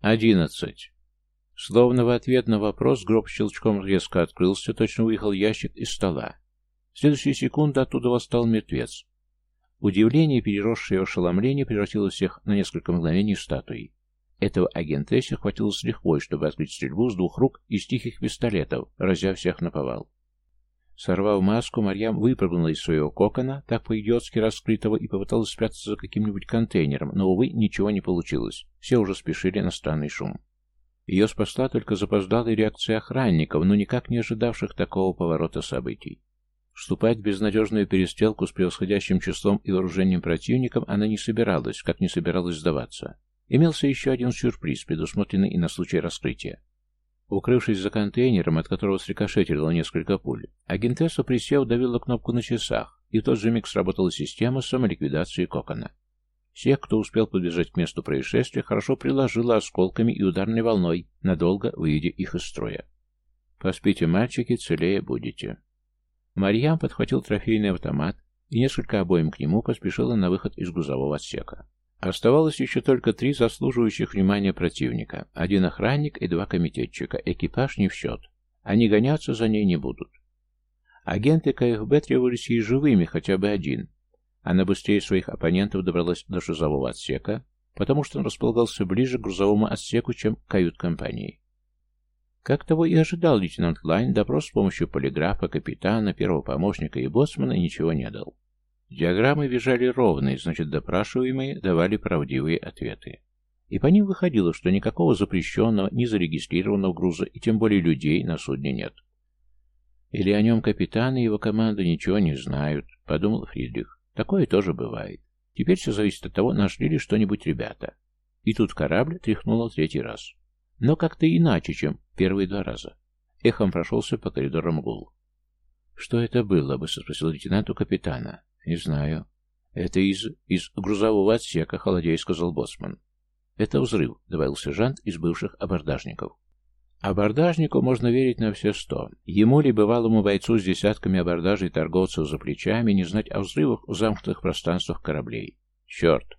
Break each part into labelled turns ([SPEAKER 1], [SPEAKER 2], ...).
[SPEAKER 1] «Одиннадцать». Словно в ответ на вопрос гроб щелчком резко открылся, точно выехал ящик из стола. В следующую секунду оттуда восстал мертвец. Удивление, переросшее в ошеломление, превратило всех на несколько мгновений в статуи. Этого агентессе хватило с лихвой, чтобы открыть стрельбу с двух рук из тихих пистолетов, разя всех на повал. Сорвав маску, Марьям выпрыгнула из своего кокона, так по-идиотски раскрытого, и попыталась спрятаться за каким-нибудь контейнером, но, увы, ничего не получилось. Все уже спешили на странный шум. Ее спасла только запоздалая реакция охранников, но никак не ожидавших такого поворота событий. Вступать в безнадежную перестрелку с превосходящим числом и вооружением противником она не собиралась, как не собиралась сдаваться. Имелся еще один сюрприз, предусмотренный и на случай раскрытия. Укрывшись за контейнером, от которого срикошетило несколько пуль, агентесса, присев, давила кнопку на часах, и в тот же миг сработала система самоликвидации кокона. Всех, кто успел подбежать к месту происшествия, хорошо приложила осколками и ударной волной, надолго выведя их из строя. «Поспите, мальчики, целее будете». Марьям подхватил трофейный автомат и несколько обоим к нему поспешила на выход из грузового отсека. Оставалось еще только три заслуживающих внимания противника. Один охранник и два комитетчика. Экипаж не в счет. Они гоняться за ней не будут. Агенты КФБ требовались ей живыми, хотя бы один. Она быстрее своих оппонентов добралась до шизового отсека, потому что он располагался ближе к грузовому отсеку, чем к кают-компании. Как того и ожидал лейтенант Лайн, допрос с помощью полиграфа, капитана, первого помощника и боцмана ничего не дал. Диаграммы визжали ровные, значит, допрашиваемые давали правдивые ответы. И по ним выходило, что никакого запрещенного, ни зарегистрированного груза, и тем более людей на судне нет. Или о нем капитан и его команда ничего не знают, подумал Фридрих. Такое тоже бывает. Теперь все зависит от того, нашли ли что-нибудь ребята. И тут корабль тряхнуло третий раз. Но как-то иначе, чем первые два раза. Эхом прошелся по коридорам гул. «Что это было?» — быстро спросил лейтенант у капитана. «Не знаю». «Это из... из грузового отсека», — холодея сказал боссман. «Это взрыв», — добавил сержант из бывших абордажников. Абордажнику можно верить на все сто. Ему ли бывалому бойцу с десятками абордажей торговцев за плечами не знать о взрывах в замкнутых пространствах кораблей. Черт!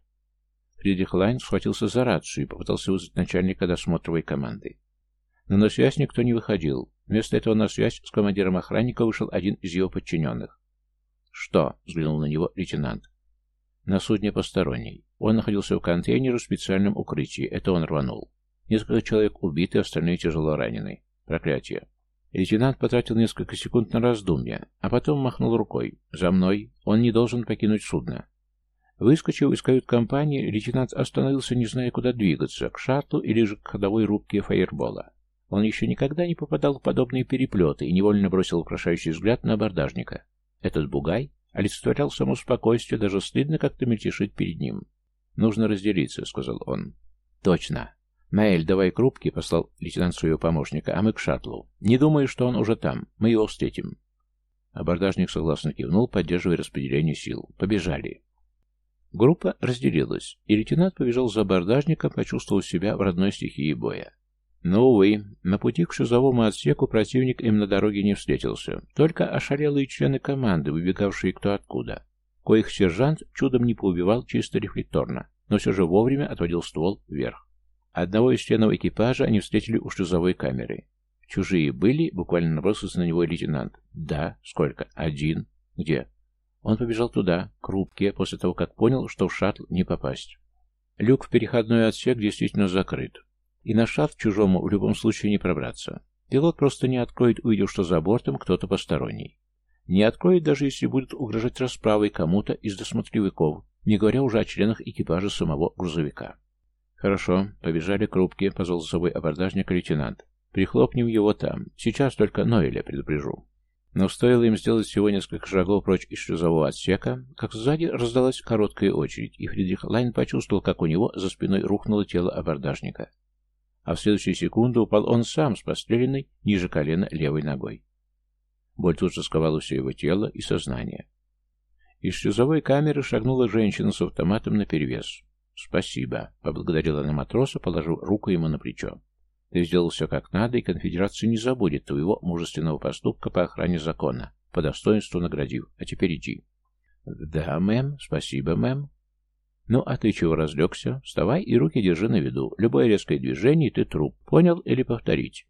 [SPEAKER 1] Фридрих Лайн схватился за рацию и попытался вызвать начальника досмотровой команды. Но на связь никто не выходил. Вместо этого на связь с командиром охранника вышел один из его подчиненных. «Что?» — взглянул на него лейтенант. «На судне посторонний. Он находился в контейнере в специальном укрытии. Это он рванул. Несколько человек убиты, остальные тяжело ранены. Проклятие». Лейтенант потратил несколько секунд на раздумья, а потом махнул рукой. «За мной. Он не должен покинуть судно». Выскочив из кают-компании, лейтенант остановился, не зная, куда двигаться, к шаттлу или же к ходовой рубке фаербола. Он еще никогда не попадал в подобные переплеты и невольно бросил украшающий взгляд на абордажника. Этот бугай олицетворял само спокойствие, даже стыдно как-то мельтешить перед ним. «Нужно разделиться», — сказал он. «Точно. Маэль, давай к рубке», — послал лейтенант своего помощника, «а мы к шаттлу. Не думаю, что он уже там. Мы его встретим». Абордажник согласно кивнул, поддерживая распределение сил. «Побежали». Группа разделилась, и лейтенант побежал за абордажником, почувствовав себя в родной стихии боя. Но, увы, на пути к шизовому отсеку противник им на дороге не встретился. Только ошалелые члены команды, выбегавшие кто откуда. Коих сержант чудом не поубивал чисто рефлекторно, но все же вовремя отводил ствол вверх. Одного из членов экипажа они встретили у шлюзовой камеры. Чужие были, буквально набросился на него лейтенант. «Да, сколько? Один. Где?» Он побежал туда, к рубке, после того, как понял, что в шаттл не попасть. Люк в переходной отсек действительно закрыт. И на шафт чужому в любом случае не пробраться. Пилот просто не откроет, увидев, что за бортом кто-то посторонний. Не откроет, даже если будет угрожать расправой кому-то из досмотревиков, не говоря уже о членах экипажа самого грузовика. «Хорошо, побежали к рубке», — позвал за собой абордажник лейтенант. «Прихлопнем его там. Сейчас только Ноэля предупрежу». Но стоило им сделать всего несколько шагов прочь из шлюзового отсека, как сзади раздалась короткая очередь, и Фридрих Лайн почувствовал, как у него за спиной рухнуло тело абордажника а в следующую секунду упал он сам с простреленной ниже колена левой ногой. Боль тут же сковала все его тело и сознание. Из шлюзовой камеры шагнула женщина с автоматом наперевес. «Спасибо», — поблагодарила она матроса, положив руку ему на плечо. «Ты сделал все как надо, и конфедерация не забудет твоего мужественного поступка по охране закона, по достоинству наградив. А теперь иди». «Да, мэм, спасибо, мэм». «Ну, а ты чего разлегся? Вставай и руки держи на виду. Любое резкое движение, и ты труп. Понял или повторить?»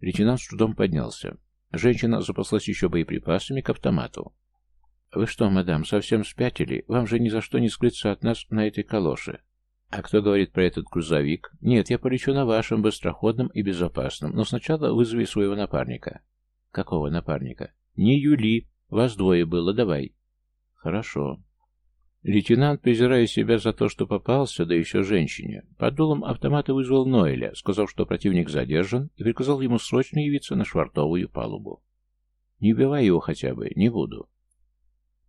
[SPEAKER 1] Лейтенант с трудом поднялся. Женщина запаслась еще боеприпасами к автомату. «Вы что, мадам, совсем спятили? Вам же ни за что не скрыться от нас на этой калоше. А кто говорит про этот грузовик? Нет, я полечу на вашем, быстроходном и безопасном, но сначала вызови своего напарника». «Какого напарника?» «Не Юли. Вас двое было, давай». «Хорошо». Лейтенант, презирая себя за то, что попался, да еще женщине, под дулом автомата вызвал Ноэля, сказав, что противник задержан, и приказал ему срочно явиться на швартовую палубу. «Не убивай его хотя бы, не буду».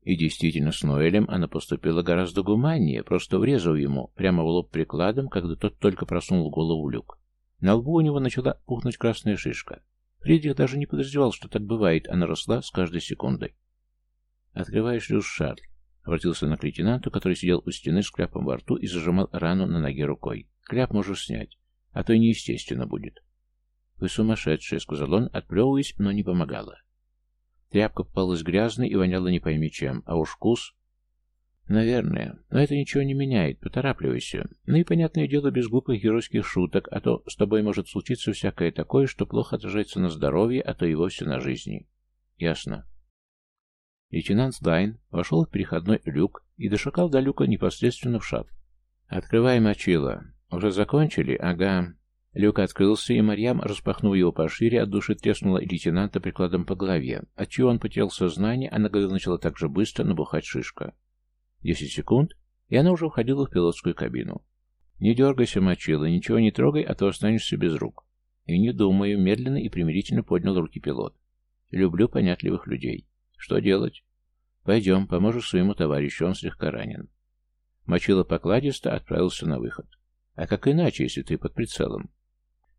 [SPEAKER 1] И действительно, с Ноэлем она поступила гораздо гуманнее, просто врезав ему прямо в лоб прикладом, когда тот только просунул голову в люк. На лбу у него начала пухнуть красная шишка. Фридрих даже не подозревал, что так бывает, она росла с каждой секундой. «Открываешь шлюз, Шарль», — обратился он к лейтенанту, который сидел у стены с кляпом во рту и зажимал рану на ноге рукой. «Кляп можешь снять, а то неестественно будет». «Вы сумасшедшие», — сказал он, отплевываясь, но не помогало. Тряпка попалась грязной и воняла не пойми чем, а уж вкус... Наверное, но это ничего не меняет, поторапливайся. Ну и, понятное дело, без глупых геройских шуток, а то с тобой может случиться всякое такое, что плохо отражается на здоровье, а то и вовсе на жизни. Ясно. Лейтенант Дайн вошел в переходной люк и дошакал до люка непосредственно в шат. «Открывай, мочила. Уже закончили? Ага. Люк открылся, и Марьям, распахнув его пошире, от души треснула лейтенанта прикладом по голове, отчего он потерял сознание, а на голове начала так же быстро набухать шишка. Десять секунд, и она уже входила в пилотскую кабину. «Не дергайся, мочила, ничего не трогай, а то останешься без рук». «И не думаю», — медленно и примирительно поднял руки пилот. «Люблю понятливых людей. Что делать?» «Пойдем, поможешь своему товарищу, он слегка ранен». Мочила покладисто отправился на выход. «А как иначе, если ты под прицелом?»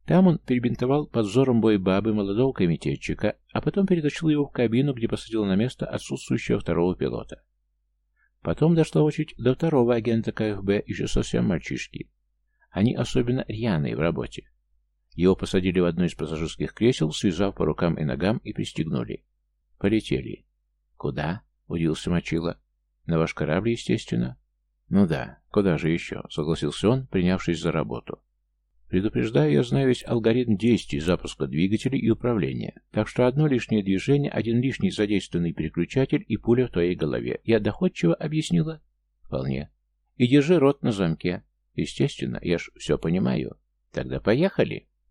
[SPEAKER 1] Там он перебинтовал под взором бабы молодого комитетчика, а потом перетащил его в кабину, где посадил на место отсутствующего второго пилота. Потом дошла очередь до второго агента КФБ, еще совсем мальчишки. Они особенно рьяные в работе. Его посадили в одно из пассажирских кресел, связав по рукам и ногам и пристегнули. Полетели. «Куда?» — удивился Мочила. «На ваш корабль, естественно». «Ну да, куда же еще?» — согласился он, принявшись за работу. Предупреждаю, я знаю весь алгоритм действий запуска двигателей и управления. Так что одно лишнее движение, один лишний задействованный переключатель и пуля в твоей голове. Я доходчиво объяснила? Вполне. И держи рот на замке. Естественно, я ж все понимаю. Тогда поехали.